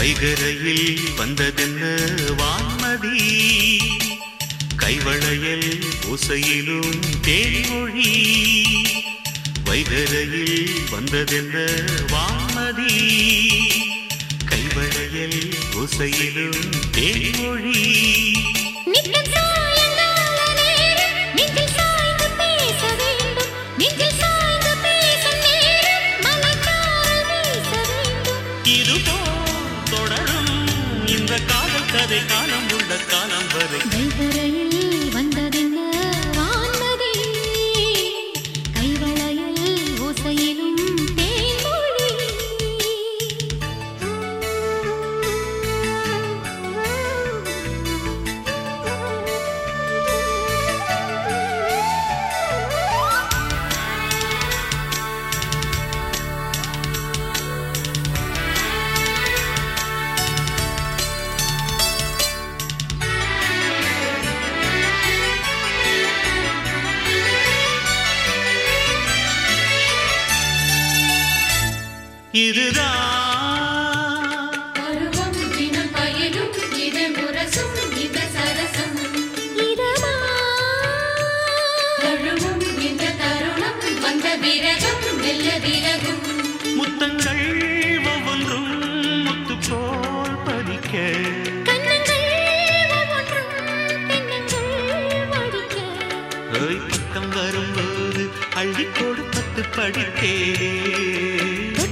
வைகரையில் வந்ததென்ன வான்மதி? கைவளையல் ஓசையிலும் தேன்மொழி. வைகரையில் வந்ததென்ன வான்மதி? கைவளையல் ஓசையிலும் தேன்மொழி. விலகும். முத்தங்கள் ஒவ்வொன்றும் முத்து போல் பதிக்க பக்கம் வரும்போது அள்ளி கொடுப்பத்து படித்தே.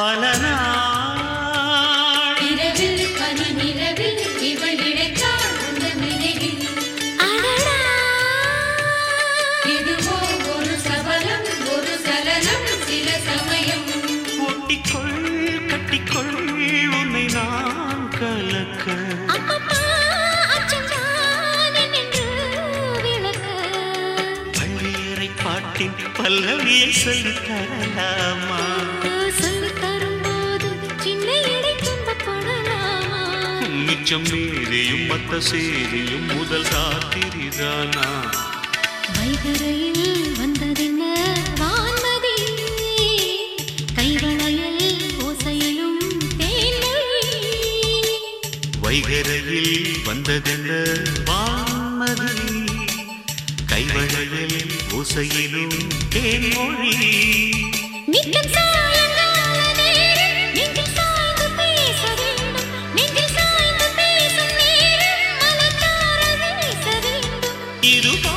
பல நாள். இரவில் பனி நிலவில் இவள் இழைத்தாள் உந்த நினைவில். அடடா. இதுவோ ஒரு சபலம் ஒரு சலனம் சில சமயம். ஒட்டிக்கொள் கட்டிக்கொள் உன்னை நான் கலக்க. பாட்டின் பல்லவியை சொல்லித் தரலாமா? மிச்சம் மீறியும் மத்த சேரியும் முதல் ராத்திரிதானா வைகரையில் வந்ததென்ன? வான்மதி. கைவளையல் ஓசையிலும் வைகரையில் வந்ததென்ன? வான்மதி. கைவளையல் ஓசையிலும் தேன்மொழி. நித்தம் ಇರುವ